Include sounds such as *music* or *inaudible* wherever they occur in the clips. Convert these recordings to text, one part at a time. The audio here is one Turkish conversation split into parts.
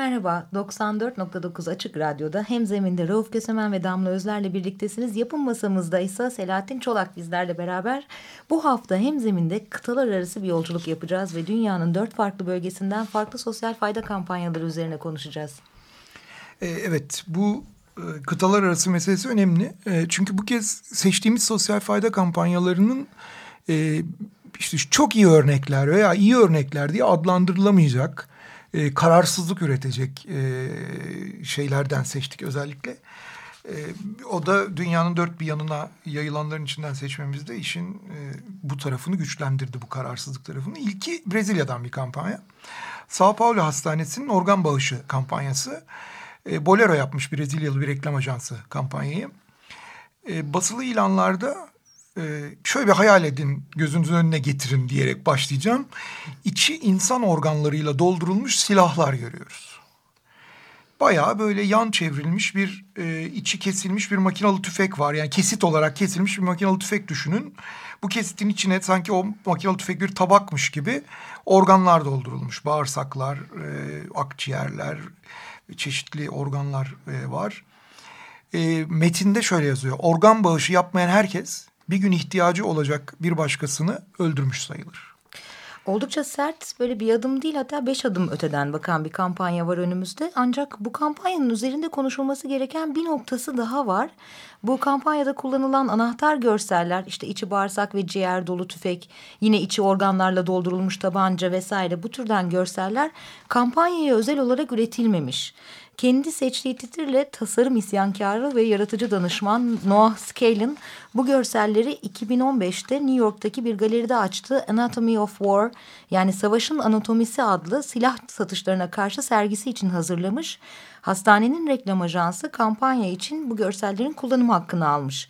Merhaba. 94.9 Açık Radyo'da hem zeminde Rauf Kösemen ve Damla Özler'le birliktesiniz. Yapım masamızda ise Selahattin Çolak bizlerle beraber. Bu hafta hem zeminde kıtalar arası bir yolculuk yapacağız ve dünyanın dört farklı bölgesinden farklı sosyal fayda kampanyaları üzerine konuşacağız. Ee, evet bu e, kıtalar arası meselesi önemli. E, çünkü bu kez seçtiğimiz sosyal fayda kampanyalarının e, işte çok iyi örnekler veya iyi örnekler diye adlandırılamayacak e, kararsızlık üretecek e, şeylerden seçtik özellikle. E, o da dünyanın dört bir yanına yayılanların içinden seçmemizde işin e, bu tarafını güçlendirdi bu kararsızlık tarafını. İlki Brezilya'dan bir kampanya. Sao Paulo Hastanesi'nin organ bağışı kampanyası. E, Bolero yapmış Brezilyalı bir reklam ajansı kampanyayı. E, basılı ilanlarda şöyle bir hayal edin gözünüzün önüne getirin diyerek başlayacağım. İçi insan organlarıyla doldurulmuş silahlar görüyoruz. Bayağı böyle yan çevrilmiş bir e, içi kesilmiş bir makinalı tüfek var. Yani kesit olarak kesilmiş bir makinalı tüfek düşünün. Bu kesitin içine sanki o makinalı tüfek bir tabakmış gibi organlar doldurulmuş. Bağırsaklar, e, akciğerler, çeşitli organlar e, var. E, metinde şöyle yazıyor. Organ bağışı yapmayan herkes bir gün ihtiyacı olacak bir başkasını öldürmüş sayılır. Oldukça sert böyle bir adım değil hatta beş adım öteden bakan bir kampanya var önümüzde. Ancak bu kampanyanın üzerinde konuşulması gereken bir noktası daha var. Bu kampanyada kullanılan anahtar görseller işte içi bağırsak ve ciğer dolu tüfek, yine içi organlarla doldurulmuş tabanca vesaire bu türden görseller kampanyaya özel olarak üretilmemiş. Kendi seçtiği titirle tasarım isyankarı ve yaratıcı danışman Noah Scalin bu görselleri 2015'te New York'taki bir galeride açtığı Anatomy of War yani Savaşın Anatomisi adlı silah satışlarına karşı sergisi için hazırlamış. Hastanenin reklam ajansı kampanya için bu görsellerin kullanım hakkını almış.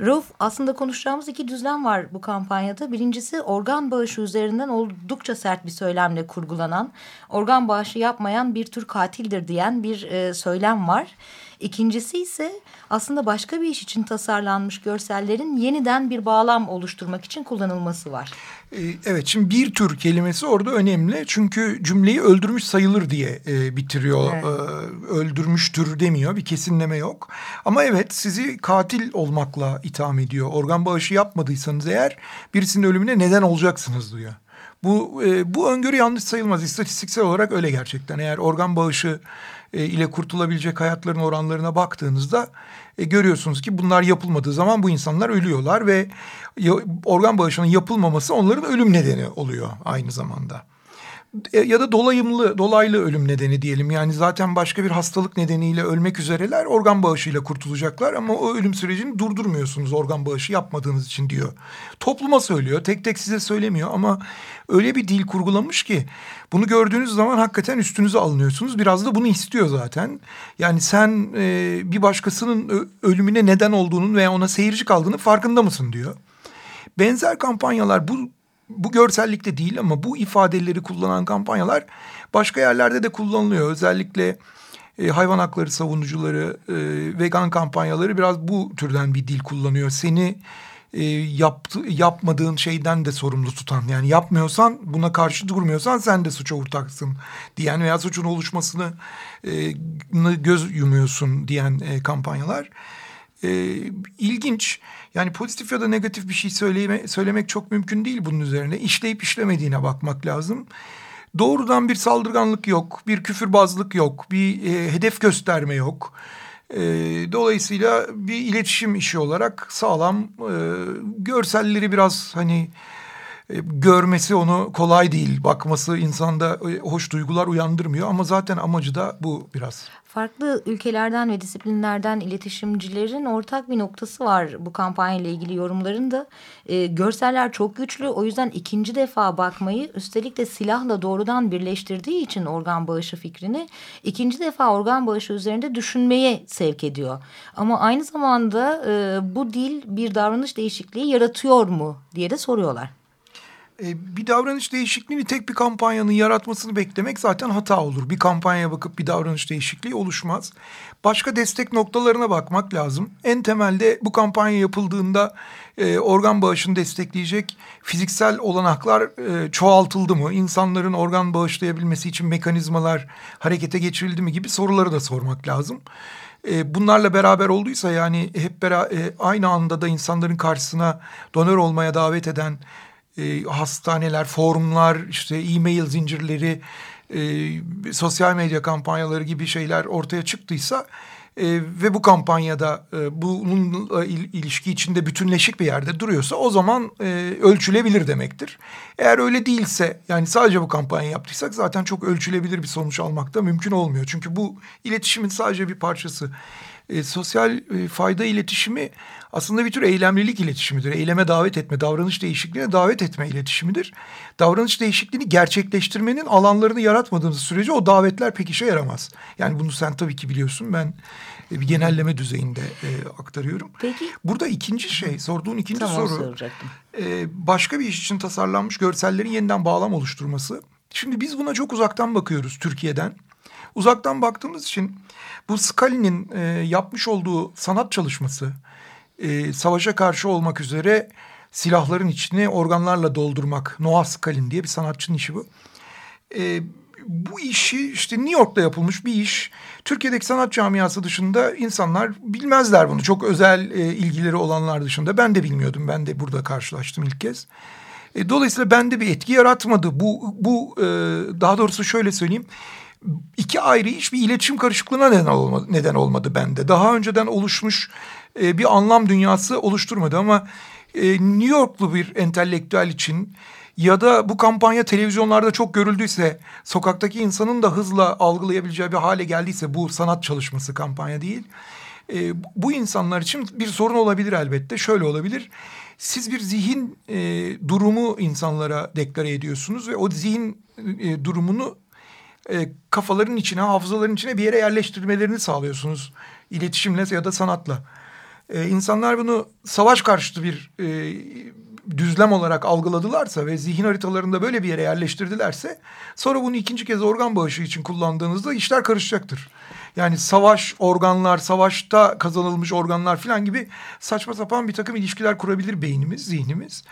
Rauf aslında konuşacağımız iki düzlem var bu kampanyada. Birincisi organ bağışı üzerinden oldukça sert bir söylemle kurgulanan, organ bağışı yapmayan bir tür katildir diyen bir e, söylem var. İkincisi ise aslında başka bir iş için tasarlanmış görsellerin yeniden bir bağlam oluşturmak için kullanılması var. Ee, evet şimdi bir tür kelimesi orada önemli. Çünkü cümleyi öldürmüş sayılır diye e, bitiriyor. Evet. E, öldürmüştür demiyor. Bir kesinleme yok. Ama evet sizi katil olmakla itham ediyor. Organ bağışı yapmadıysanız eğer birisinin ölümüne neden olacaksınız diyor. Bu, e, bu öngörü yanlış sayılmaz. İstatistiksel olarak öyle gerçekten. Eğer organ bağışı e, ile kurtulabilecek hayatların oranlarına baktığınızda e, görüyorsunuz ki bunlar yapılmadığı zaman bu insanlar ölüyorlar ve organ bağışının yapılmaması onların ölüm nedeni oluyor aynı zamanda. E, ya da dolayımlı, dolaylı ölüm nedeni diyelim. Yani zaten başka bir hastalık nedeniyle ölmek üzereler organ bağışıyla kurtulacaklar ama o ölüm sürecini durdurmuyorsunuz organ bağışı yapmadığınız için diyor. Topluma söylüyor, tek tek size söylemiyor ama öyle bir dil kurgulamış ki bunu gördüğünüz zaman hakikaten üstünüze alınıyorsunuz. Biraz da bunu istiyor zaten. Yani sen e, bir başkasının ölümüne neden olduğunun veya ona seyirci kaldığını farkında mısın diyor. Benzer kampanyalar bu bu görsellikte değil ama bu ifadeleri kullanan kampanyalar başka yerlerde de kullanılıyor. Özellikle e, hayvan hakları savunucuları, e, vegan kampanyaları biraz bu türden bir dil kullanıyor. Seni e, yaptı, yapmadığın şeyden de sorumlu tutan yani yapmıyorsan buna karşı durmuyorsan sen de suça ortaksın diyen veya suçun oluşmasını e, göz yumuyorsun diyen e, kampanyalar e, ilginç. Yani pozitif ya da negatif bir şey söyleme, söylemek çok mümkün değil bunun üzerine. İşleyip işlemediğine bakmak lazım. Doğrudan bir saldırganlık yok, bir küfürbazlık yok, bir e, hedef gösterme yok. E, dolayısıyla bir iletişim işi olarak sağlam. E, görselleri biraz hani görmesi onu kolay değil. Bakması insanda e, hoş duygular uyandırmıyor ama zaten amacı da bu biraz. Farklı ülkelerden ve disiplinlerden iletişimcilerin ortak bir noktası var bu kampanya ile ilgili yorumların da. E, görseller çok güçlü o yüzden ikinci defa bakmayı üstelik de silahla doğrudan birleştirdiği için organ bağışı fikrini ikinci defa organ bağışı üzerinde düşünmeye sevk ediyor. Ama aynı zamanda e, bu dil bir davranış değişikliği yaratıyor mu diye de soruyorlar. E, bir davranış değişikliğini tek bir kampanyanın yaratmasını beklemek zaten hata olur. Bir kampanyaya bakıp bir davranış değişikliği oluşmaz. Başka destek noktalarına bakmak lazım. En temelde bu kampanya yapıldığında e, organ bağışını destekleyecek fiziksel olanaklar e, çoğaltıldı mı? İnsanların organ bağışlayabilmesi için mekanizmalar harekete geçirildi mi gibi soruları da sormak lazım. Bunlarla beraber olduysa yani hep beraber aynı anda da insanların karşısına donör olmaya davet eden e, hastaneler, forumlar, işte e-mail zincirleri, e, sosyal medya kampanyaları gibi şeyler ortaya çıktıysa e, ve bu kampanyada e, bununla il, ilişki içinde bütünleşik bir yerde duruyorsa o zaman e, ölçülebilir demektir. Eğer öyle değilse yani sadece bu kampanya yaptıysak zaten çok ölçülebilir bir sonuç almak da mümkün olmuyor. Çünkü bu iletişimin sadece bir parçası. E, sosyal e, fayda iletişimi aslında bir tür eylemlilik iletişimidir. Eyleme davet etme, davranış değişikliğine davet etme iletişimidir. Davranış değişikliğini gerçekleştirmenin alanlarını yaratmadığımız sürece o davetler pek işe yaramaz. Yani bunu sen tabii ki biliyorsun. Ben e, bir genelleme düzeyinde e, aktarıyorum. Peki. Burada ikinci şey, sorduğun ikinci tamam, soru. E, başka bir iş için tasarlanmış görsellerin yeniden bağlam oluşturması. Şimdi biz buna çok uzaktan bakıyoruz Türkiye'den. Uzaktan baktığımız için bu Scali'nin e, yapmış olduğu sanat çalışması e, savaşa karşı olmak üzere silahların içini organlarla doldurmak. Noah Skalin diye bir sanatçının işi bu. E, bu işi işte New York'ta yapılmış bir iş. Türkiye'deki sanat camiası dışında insanlar bilmezler bunu. Çok özel e, ilgileri olanlar dışında. Ben de bilmiyordum. Ben de burada karşılaştım ilk kez. E, dolayısıyla bende bir etki yaratmadı. Bu, bu e, daha doğrusu şöyle söyleyeyim iki ayrı iş bir iletişim karışıklığına neden olmadı, neden olmadı bende. Daha önceden oluşmuş e, bir anlam dünyası oluşturmadı ama e, New Yorklu bir entelektüel için ya da bu kampanya televizyonlarda çok görüldüyse sokaktaki insanın da hızla algılayabileceği bir hale geldiyse bu sanat çalışması kampanya değil. E, bu insanlar için bir sorun olabilir elbette. Şöyle olabilir. Siz bir zihin e, durumu insanlara deklare ediyorsunuz ve o zihin e, durumunu e, kafaların içine, hafızaların içine bir yere yerleştirmelerini sağlıyorsunuz. İletişimle ya da sanatla. E, insanlar bunu savaş karşıtı bir e, düzlem olarak algıladılarsa ve zihin haritalarında böyle bir yere yerleştirdilerse sonra bunu ikinci kez organ bağışı için kullandığınızda işler karışacaktır. Yani savaş organlar, savaşta kazanılmış organlar falan gibi saçma sapan bir takım ilişkiler kurabilir beynimiz, zihnimiz.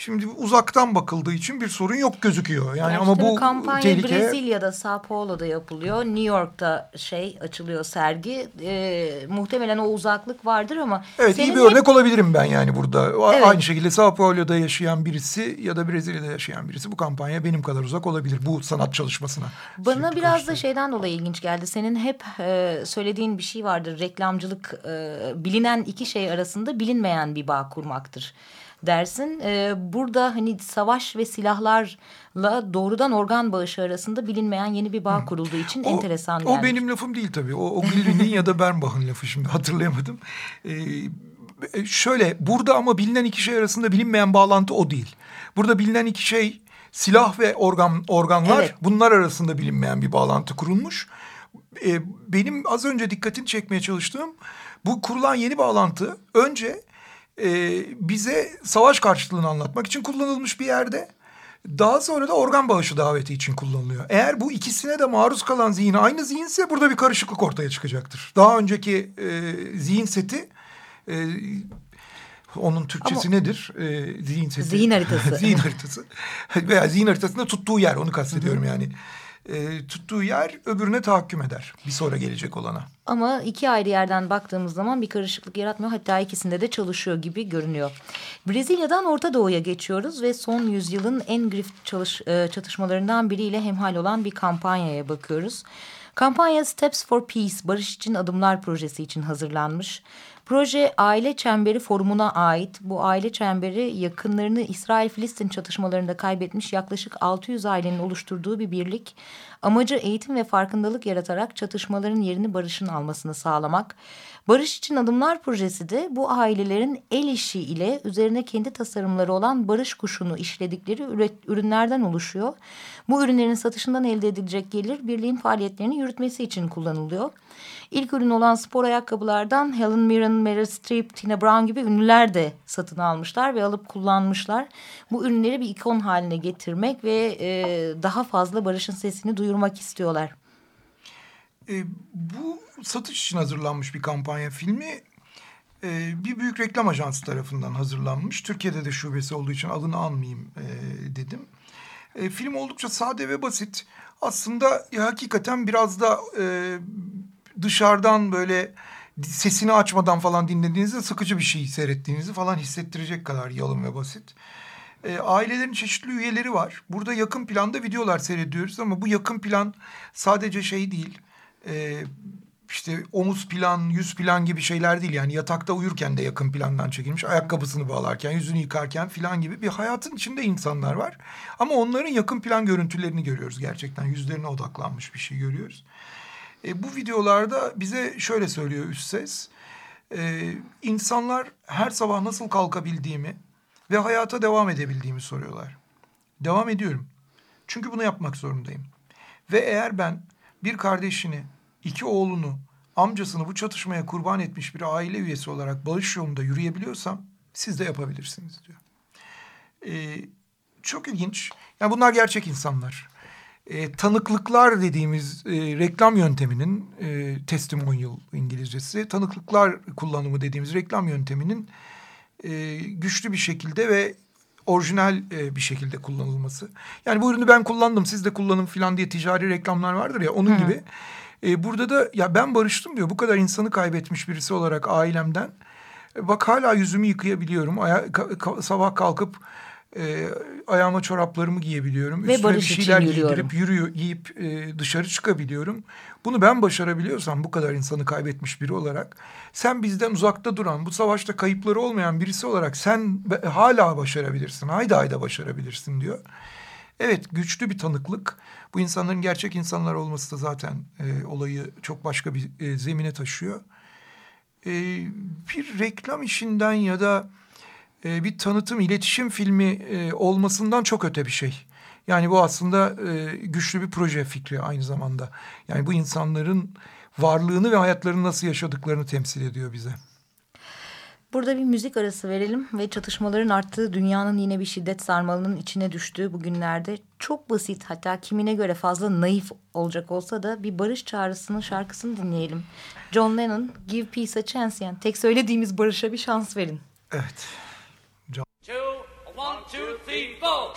Şimdi uzaktan bakıldığı için bir sorun yok gözüküyor. Yani ya ama bu kampanya tehlike... Brezilya'da, Sao Paulo'da yapılıyor. New York'ta şey açılıyor sergi. Ee, muhtemelen o uzaklık vardır ama... Evet iyi bir hep... örnek olabilirim ben yani burada. Evet. Aynı şekilde Sao Paulo'da yaşayan birisi ya da Brezilya'da yaşayan birisi bu kampanya benim kadar uzak olabilir bu sanat çalışmasına. Bana biraz da şeyden dolayı ilginç geldi. Senin hep e, söylediğin bir şey vardır. Reklamcılık e, bilinen iki şey arasında bilinmeyen bir bağ kurmaktır dersin. E, burada hani savaş ve silahlarla doğrudan organ bağışı arasında bilinmeyen yeni bir bağ kurulduğu için o, enteresan. O benim lafım değil tabii. O, o Gilrin'in ya da Bernbach'ın lafı şimdi hatırlayamadım. Ee, şöyle burada ama bilinen iki şey arasında bilinmeyen bağlantı o değil. Burada bilinen iki şey silah ve organ organlar evet. bunlar arasında bilinmeyen bir bağlantı kurulmuş. Ee, benim az önce dikkatini çekmeye çalıştığım bu kurulan yeni bağlantı önce e, bize savaş karşıtlığını anlatmak için kullanılmış bir yerde. Daha sonra da organ bağışı daveti için kullanılıyor. Eğer bu ikisine de maruz kalan zihin aynı zihinse burada bir karışıklık ortaya çıkacaktır. Daha önceki e, zihin seti e, onun Türkçesi Ama, nedir? E, zihin seti. Zihin haritası. *laughs* zihin haritası. Veya zihin haritasında tuttuğu yer onu kastediyorum yani e, tuttuğu yer öbürüne tahakküm eder. Bir sonra gelecek olana. Ama iki ayrı yerden baktığımız zaman bir karışıklık yaratmıyor. Hatta ikisinde de çalışıyor gibi görünüyor. Brezilya'dan Orta Doğu'ya geçiyoruz ve son yüzyılın en grift çalış, e, çatışmalarından biriyle hemhal olan bir kampanyaya bakıyoruz. Kampanya Steps for Peace, Barış için Adımlar projesi için hazırlanmış. Proje Aile Çemberi Forumu'na ait. Bu aile çemberi yakınlarını İsrail-Filistin çatışmalarında kaybetmiş yaklaşık 600 ailenin oluşturduğu bir birlik. Amacı eğitim ve farkındalık yaratarak çatışmaların yerini barışın almasını sağlamak. Barış için Adımlar projesi de bu ailelerin el işi ile üzerine kendi tasarımları olan barış kuşunu işledikleri ürünlerden oluşuyor. Bu ürünlerin satışından elde edilecek gelir birliğin faaliyetlerini yürütmesi için kullanılıyor. İlk ürün olan spor ayakkabılardan Helen Mirren, Meryl Streep, Tina Brown gibi ünlüler de satın almışlar ve alıp kullanmışlar. Bu ürünleri bir ikon haline getirmek ve e, daha fazla barışın sesini duyurmak istiyorlar. E, bu satış için hazırlanmış bir kampanya filmi. E, bir büyük reklam ajansı tarafından hazırlanmış. Türkiye'de de şubesi olduğu için adını almayayım e, dedim. E, film oldukça sade ve basit. Aslında ya, hakikaten biraz da e, dışarıdan böyle sesini açmadan falan dinlediğinizde sıkıcı bir şey seyrettiğinizi falan hissettirecek kadar yalın ve basit. E, ailelerin çeşitli üyeleri var. Burada yakın planda videolar seyrediyoruz ama bu yakın plan sadece şey değil. E, işte omuz plan, yüz plan gibi şeyler değil. Yani yatakta uyurken de yakın plandan çekilmiş. Ayakkabısını bağlarken, yüzünü yıkarken filan gibi bir hayatın içinde insanlar var. Ama onların yakın plan görüntülerini görüyoruz gerçekten. Yüzlerine odaklanmış bir şey görüyoruz. E, bu videolarda bize şöyle söylüyor üst ses. E, insanlar her sabah nasıl kalkabildiğimi ve hayata devam edebildiğimi soruyorlar. Devam ediyorum. Çünkü bunu yapmak zorundayım. Ve eğer ben bir kardeşini, iki oğlunu, amcasını bu çatışmaya kurban etmiş bir aile üyesi olarak bağış yolunda yürüyebiliyorsam siz de yapabilirsiniz diyor. Ee, çok ilginç. Yani bunlar gerçek insanlar e, tanıklıklar dediğimiz e, reklam yönteminin e, testimonial İngilizcesi tanıklıklar kullanımı dediğimiz reklam yönteminin e, güçlü bir şekilde ve orijinal e, bir şekilde kullanılması. Yani bu ürünü ben kullandım siz de kullanın falan diye ticari reklamlar vardır ya onun Hı. gibi. E, burada da ya ben barıştım diyor bu kadar insanı kaybetmiş birisi olarak ailemden. E, bak hala yüzümü yıkayabiliyorum. Aya, ka, sabah kalkıp e, ayağıma çoraplarımı giyebiliyorum. Ve Üstüne bir şeyler giydirip yürüyor, giyip e, dışarı çıkabiliyorum. Bunu ben başarabiliyorsam bu kadar insanı kaybetmiş biri olarak sen bizden uzakta duran bu savaşta kayıpları olmayan birisi olarak sen hala başarabilirsin. Hayda hayda başarabilirsin diyor. Evet güçlü bir tanıklık. Bu insanların gerçek insanlar olması da zaten e, olayı çok başka bir e, zemine taşıyor. E, bir reklam işinden ya da e, bir tanıtım, iletişim filmi e, olmasından çok öte bir şey. Yani bu aslında e, güçlü bir proje fikri aynı zamanda. Yani bu insanların varlığını ve hayatlarını nasıl yaşadıklarını temsil ediyor bize. Burada bir müzik arası verelim ve çatışmaların arttığı dünyanın yine bir şiddet sarmalının içine düştüğü bu günlerde çok basit hatta kimine göre fazla naif olacak olsa da bir barış çağrısının şarkısını dinleyelim. John Lennon Give Peace a Chance yani tek söylediğimiz barışa bir şans verin. Evet. Two, one, two, three, four.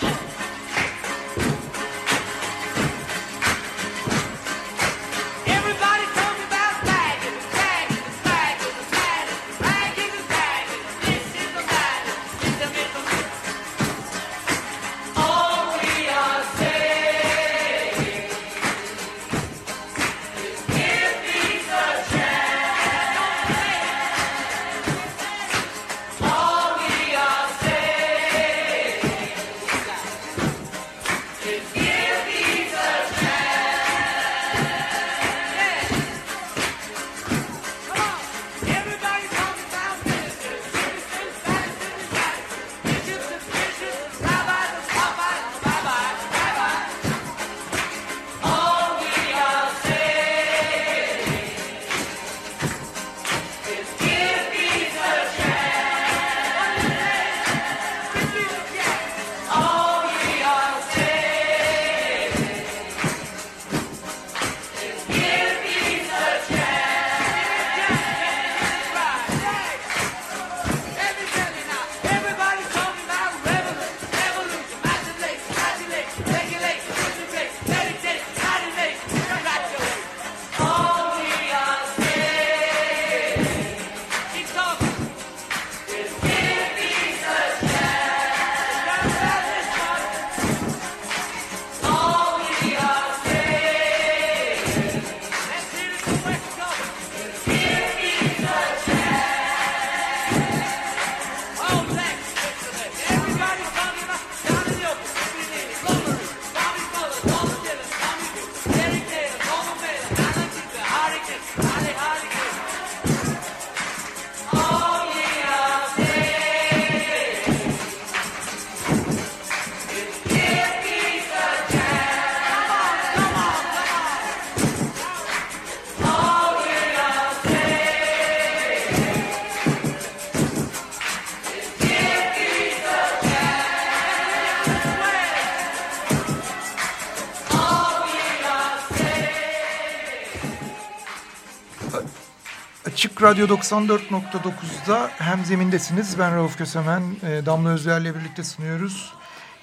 Radyo 94.9'da hem zemindesiniz. Ben Rauf Kösemen, e, Damla Özler'le birlikte sunuyoruz.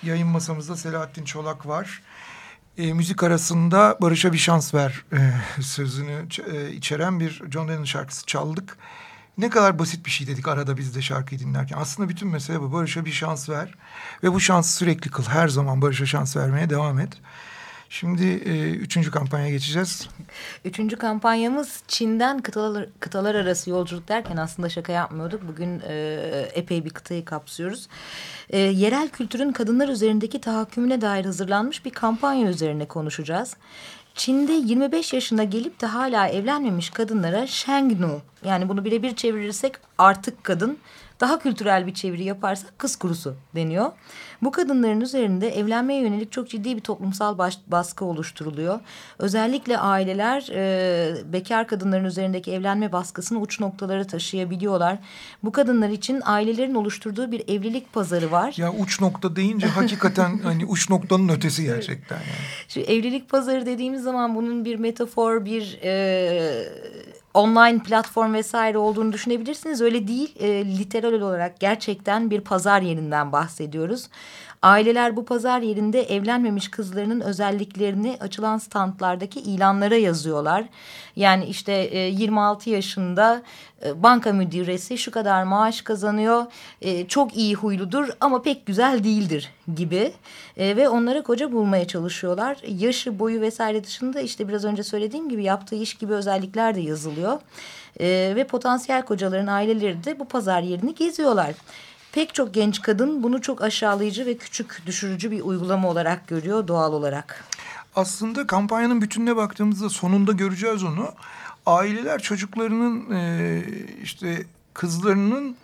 Yayın masamızda Selahattin Çolak var. E, müzik arasında Barış'a bir şans ver e, sözünü e, içeren bir John Lennon şarkısı çaldık. Ne kadar basit bir şey dedik arada biz de şarkıyı dinlerken. Aslında bütün mesele bu. Barış'a bir şans ver. Ve bu şansı sürekli kıl. Her zaman Barış'a şans vermeye devam et. Şimdi e, üçüncü kampanya geçeceğiz. Üçüncü kampanyamız Çin'den kıtalar, kıtalar arası yolculuk derken aslında şaka yapmıyorduk. Bugün e, epey bir kıtayı kapsıyoruz. E, yerel kültürün kadınlar üzerindeki tahakkümüne dair hazırlanmış bir kampanya üzerine konuşacağız. Çin'de 25 yaşına gelip de hala evlenmemiş kadınlara Shengnu yani bunu birebir çevirirsek artık kadın daha kültürel bir çeviri yaparsak kız kurusu deniyor. Bu kadınların üzerinde evlenmeye yönelik çok ciddi bir toplumsal baş, baskı oluşturuluyor. Özellikle aileler e, bekar kadınların üzerindeki evlenme baskısını uç noktalara taşıyabiliyorlar. Bu kadınlar için ailelerin oluşturduğu bir evlilik pazarı var. Ya uç nokta deyince hakikaten *laughs* hani uç noktanın ötesi gerçekten. Yani. Şu evlilik pazarı dediğimiz zaman bunun bir metafor, bir e, online platform vesaire olduğunu düşünebilirsiniz. Öyle değil. E, literal olarak gerçekten bir pazar yerinden bahsediyoruz. Aileler bu pazar yerinde evlenmemiş kızlarının özelliklerini açılan standlardaki ilanlara yazıyorlar. Yani işte e, 26 yaşında e, banka müdüresi şu kadar maaş kazanıyor, e, çok iyi huyludur ama pek güzel değildir gibi. E, ve onlara koca bulmaya çalışıyorlar. Yaşı, boyu vesaire dışında işte biraz önce söylediğim gibi yaptığı iş gibi özellikler de yazılıyor. E, ve potansiyel kocaların aileleri de bu pazar yerini geziyorlar. Pek çok genç kadın bunu çok aşağılayıcı ve küçük düşürücü bir uygulama olarak görüyor doğal olarak. Aslında kampanyanın bütününe baktığımızda sonunda göreceğiz onu. Aileler çocuklarının e, işte kızlarının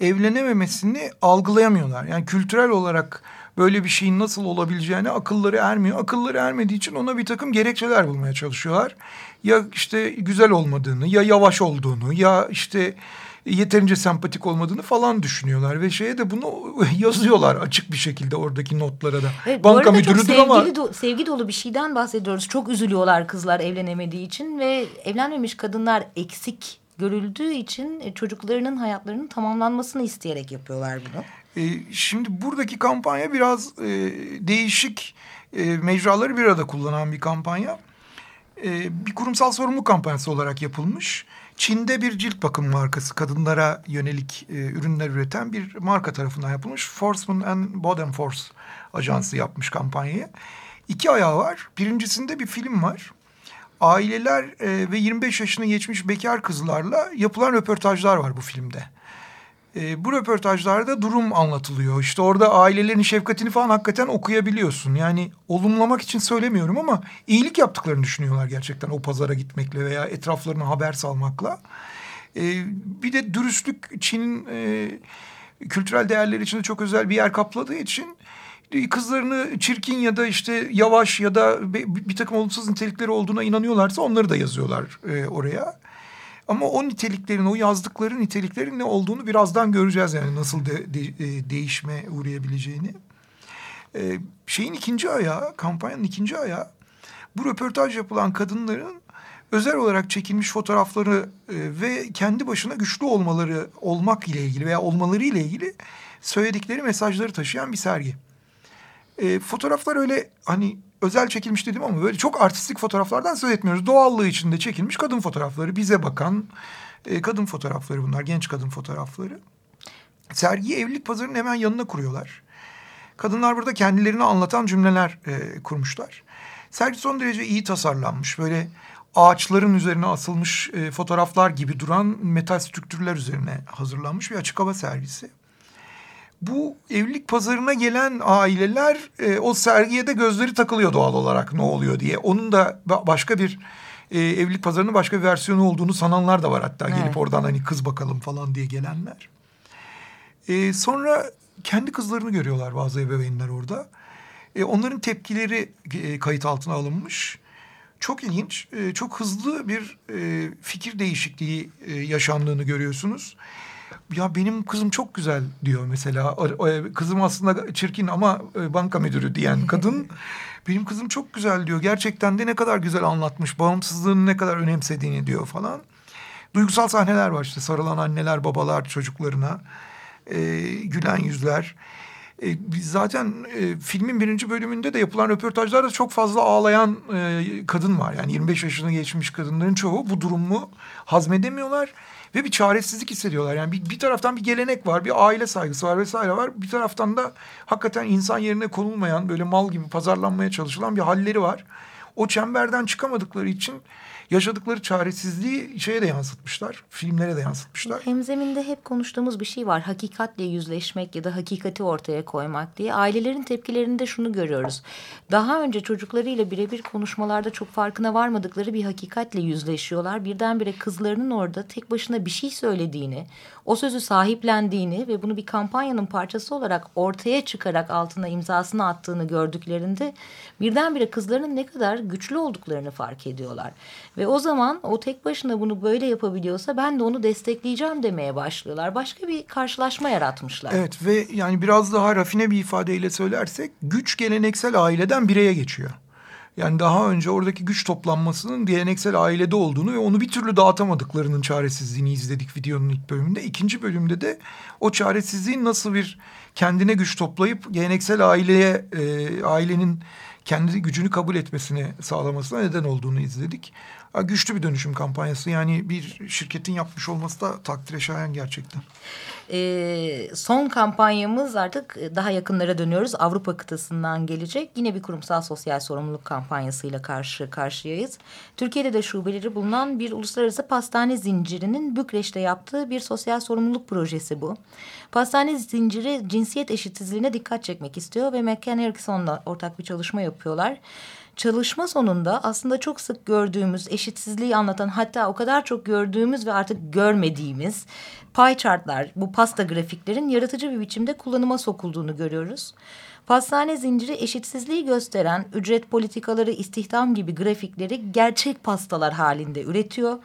evlenememesini algılayamıyorlar. Yani kültürel olarak böyle bir şeyin nasıl olabileceğini akılları ermiyor. Akılları ermediği için ona bir takım gerekçeler bulmaya çalışıyorlar. Ya işte güzel olmadığını, ya yavaş olduğunu, ya işte yeterince sempatik olmadığını falan düşünüyorlar ve şeye de bunu *laughs* yazıyorlar açık bir şekilde oradaki notlara da. Evet, Banka müdürüdür ama do sevgi dolu bir şeyden bahsediyoruz. Çok üzülüyorlar kızlar evlenemediği için ve evlenmemiş kadınlar eksik görüldüğü için e, çocuklarının hayatlarının tamamlanmasını isteyerek yapıyorlar bunu. E, şimdi buradaki kampanya biraz e, değişik e, mecraları bir arada kullanan bir kampanya. E, bir kurumsal sorumluluk kampanyası olarak yapılmış. Çin'de bir cilt bakım markası kadınlara yönelik e, ürünler üreten bir marka tarafından yapılmış. Forceman and Boden Force ajansı yapmış kampanyayı. İki ayağı var. Birincisinde bir film var. Aileler e, ve 25 yaşını geçmiş bekar kızlarla yapılan röportajlar var bu filmde. E, bu röportajlarda durum anlatılıyor. İşte orada ailelerin şefkatini falan hakikaten okuyabiliyorsun. Yani olumlamak için söylemiyorum ama iyilik yaptıklarını düşünüyorlar gerçekten o pazara gitmekle veya etraflarına haber salmakla. E, bir de dürüstlük Çin'in e, kültürel değerleri içinde çok özel bir yer kapladığı için e, kızlarını çirkin ya da işte yavaş ya da bir, takım olumsuz nitelikleri olduğuna inanıyorlarsa onları da yazıyorlar e, oraya. Ama o niteliklerin, o yazdıkları niteliklerin ne olduğunu birazdan göreceğiz yani nasıl de, de, de, değişme uğrayabileceğini. Ee, şeyin ikinci ayağı, kampanyanın ikinci ayağı bu röportaj yapılan kadınların özel olarak çekilmiş fotoğrafları e, ve kendi başına güçlü olmaları olmak ile ilgili veya olmaları ile ilgili söyledikleri mesajları taşıyan bir sergi. E, fotoğraflar öyle hani özel çekilmiş dedim ama böyle çok artistik fotoğraflardan söz etmiyoruz. Doğallığı içinde çekilmiş kadın fotoğrafları, bize bakan e, kadın fotoğrafları bunlar, genç kadın fotoğrafları. Sergiyi evlilik pazarının hemen yanına kuruyorlar. Kadınlar burada kendilerini anlatan cümleler e, kurmuşlar. Sergi son derece iyi tasarlanmış. Böyle ağaçların üzerine asılmış e, fotoğraflar gibi duran metal strüktürler üzerine hazırlanmış bir açık hava sergisi bu evlilik pazarına gelen aileler e, o sergiye de gözleri takılıyor doğal olarak ne oluyor diye. Onun da başka bir e, evlilik pazarının başka bir versiyonu olduğunu sananlar da var hatta evet. gelip oradan hani kız bakalım falan diye gelenler. E, sonra kendi kızlarını görüyorlar bazı ebeveynler orada. E, onların tepkileri e, kayıt altına alınmış. Çok ilginç, e, çok hızlı bir e, fikir değişikliği e, yaşandığını görüyorsunuz ya benim kızım çok güzel diyor mesela. Kızım aslında çirkin ama e, banka müdürü diyen kadın *laughs* benim kızım çok güzel diyor. Gerçekten de ne kadar güzel anlatmış. Bağımsızlığını ne kadar önemsediğini diyor falan. duygusal sahneler var işte sarılan anneler babalar çocuklarına e, gülen yüzler. E, zaten e, filmin birinci bölümünde de yapılan röportajlarda çok fazla ağlayan e, kadın var. Yani 25 yaşını geçmiş kadınların çoğu bu durumu hazmedemiyorlar ve bir çaresizlik hissediyorlar. Yani bir, bir taraftan bir gelenek var, bir aile saygısı var vesaire var. Bir taraftan da hakikaten insan yerine konulmayan böyle mal gibi pazarlanmaya çalışılan bir halleri var. O çemberden çıkamadıkları için yaşadıkları çaresizliği şeye de yansıtmışlar. Filmlere de yansıtmışlar. Hemzeminde hep konuştuğumuz bir şey var. Hakikatle yüzleşmek ya da hakikati ortaya koymak diye. Ailelerin tepkilerinde şunu görüyoruz. Daha önce çocuklarıyla birebir konuşmalarda çok farkına varmadıkları bir hakikatle yüzleşiyorlar. Birdenbire kızlarının orada tek başına bir şey söylediğini, o sözü sahiplendiğini ve bunu bir kampanyanın parçası olarak ortaya çıkarak altına imzasını attığını gördüklerinde birdenbire kızlarının ne kadar güçlü olduklarını fark ediyorlar. Ve o zaman o tek başına bunu böyle yapabiliyorsa ben de onu destekleyeceğim demeye başlıyorlar. Başka bir karşılaşma yaratmışlar. Evet ve yani biraz daha rafine bir ifadeyle söylersek güç geleneksel aileden bireye geçiyor. Yani daha önce oradaki güç toplanmasının geleneksel ailede olduğunu ve onu bir türlü dağıtamadıklarının çaresizliğini izledik videonun ilk bölümünde. İkinci bölümde de o çaresizliğin nasıl bir kendine güç toplayıp geleneksel aileye, e, ailenin kendi gücünü kabul etmesini sağlamasına neden olduğunu izledik. Güçlü bir dönüşüm kampanyası yani bir şirketin yapmış olması da takdire şayan gerçekten. Ee, son kampanyamız artık daha yakınlara dönüyoruz. Avrupa kıtasından gelecek. Yine bir kurumsal sosyal sorumluluk kampanyasıyla karşı karşıyayız. Türkiye'de de şubeleri bulunan bir uluslararası pastane zincirinin Bükreş'te yaptığı bir sosyal sorumluluk projesi bu. Pastane zinciri cinsiyet eşitsizliğine dikkat çekmek istiyor ve McCann Erickson'la ortak bir çalışma yapıyorlar. Çalışma sonunda aslında çok sık gördüğümüz eşitsizliği anlatan hatta o kadar çok gördüğümüz ve artık görmediğimiz pie chartlar, bu pasta grafiklerin yaratıcı bir biçimde kullanıma sokulduğunu görüyoruz. Pastane zinciri eşitsizliği gösteren ücret politikaları, istihdam gibi grafikleri gerçek pastalar halinde üretiyor.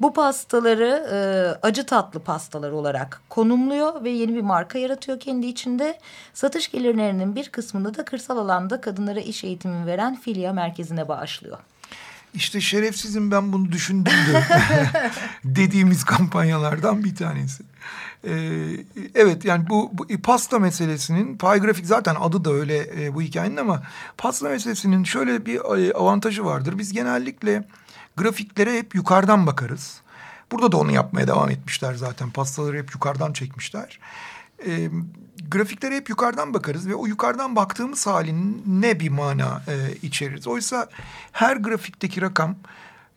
Bu pastaları e, acı tatlı pastalar olarak konumluyor ve yeni bir marka yaratıyor kendi içinde. Satış gelirlerinin bir kısmını da kırsal alanda kadınlara iş eğitimi veren Filya merkezine bağışlıyor. İşte şerefsizim ben bunu düşündüm de *laughs* dediğimiz kampanyalardan bir tanesi. Ee, evet yani bu, bu pasta meselesinin pie grafik zaten adı da öyle e, bu hikayenin ama pasta meselesinin şöyle bir e, avantajı vardır. Biz genellikle grafiklere hep yukarıdan bakarız. Burada da onu yapmaya devam etmişler zaten. Pastaları hep yukarıdan çekmişler. E, grafiklere hep yukarıdan bakarız ve o yukarıdan baktığımız halin ne bir mana e, içeririz. Oysa her grafikteki rakam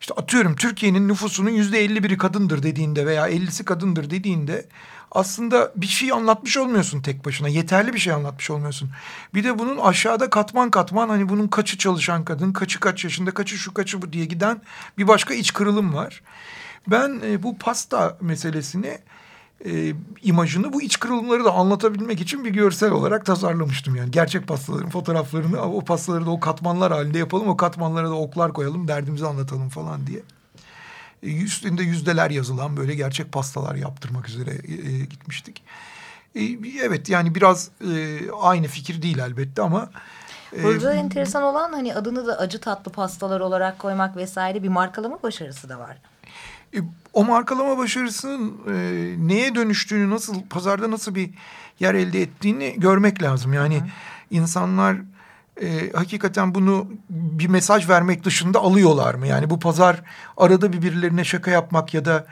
işte atıyorum Türkiye'nin nüfusunun yüzde elli biri kadındır dediğinde veya ellisi kadındır dediğinde aslında bir şey anlatmış olmuyorsun tek başına. Yeterli bir şey anlatmış olmuyorsun. Bir de bunun aşağıda katman katman hani bunun kaçı çalışan kadın, kaçı kaç yaşında, kaçı şu kaçı bu diye giden bir başka iç kırılım var. Ben e, bu pasta meselesini e, imajını bu iç kırılımları da anlatabilmek için bir görsel olarak tasarlamıştım. Yani gerçek pastaların fotoğraflarını o pastaları da o katmanlar halinde yapalım. O katmanlara da oklar koyalım derdimizi anlatalım falan diye. E, üstünde yüzdeler yazılan böyle gerçek pastalar yaptırmak üzere e, e, gitmiştik. E, evet yani biraz e, aynı fikir değil elbette ama... E, Burada ee, enteresan olan hani adını da acı tatlı pastalar olarak koymak vesaire bir markalama başarısı da var. O markalama başarısının e, neye dönüştüğünü, nasıl pazarda nasıl bir yer elde ettiğini görmek lazım. Yani Hı. insanlar e, hakikaten bunu bir mesaj vermek dışında alıyorlar mı? Yani bu pazar arada bir birilerine şaka yapmak ya da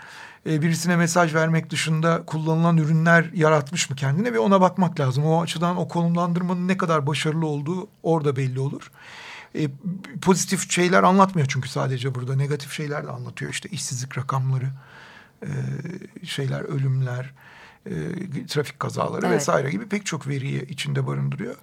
e, birisine mesaj vermek dışında kullanılan ürünler yaratmış mı kendine ve ona bakmak lazım. O açıdan o konumlandırmanın ne kadar başarılı olduğu orada belli olur. E, pozitif şeyler anlatmıyor çünkü sadece burada negatif şeyler de anlatıyor. İşte işsizlik rakamları, e, şeyler, ölümler, e, trafik kazaları evet. vesaire gibi pek çok veriyi içinde barındırıyor.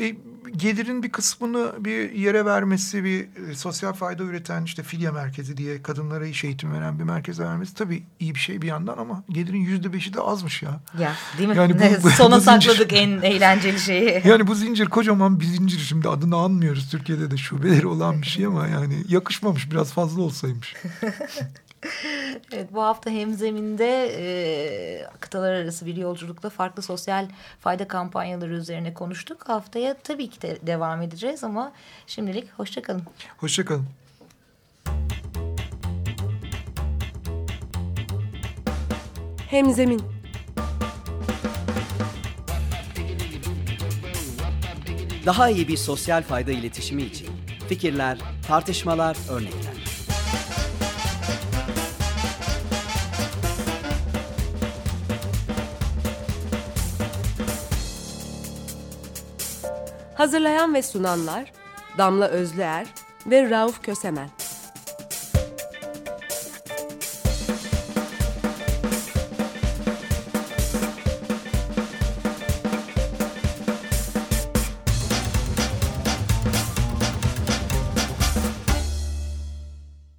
E, gelirin bir kısmını bir yere vermesi, bir e, sosyal fayda üreten işte filya merkezi diye kadınlara iş eğitim veren bir merkeze vermesi tabii iyi bir şey bir yandan ama gelirin yüzde beşi de azmış ya. Ya değil mi? Yani bu, Sona bu sakladık zincir, en eğlenceli şeyi. *laughs* Yani bu zincir kocaman bir zincir şimdi adını anmıyoruz. Türkiye'de de şubeleri olan bir şey ama yani yakışmamış biraz fazla olsaymış. *laughs* *laughs* evet, bu hafta hemzeminde e, kıtalar arası bir yolculukta farklı sosyal fayda kampanyaları üzerine konuştuk. Haftaya tabii ki de devam edeceğiz ama şimdilik hoşçakalın. Hoşçakalın. Hemzemin Daha iyi bir sosyal fayda iletişimi için fikirler, tartışmalar, örnekler. Hazırlayan ve sunanlar Damla Özlüer ve Rauf Kösemen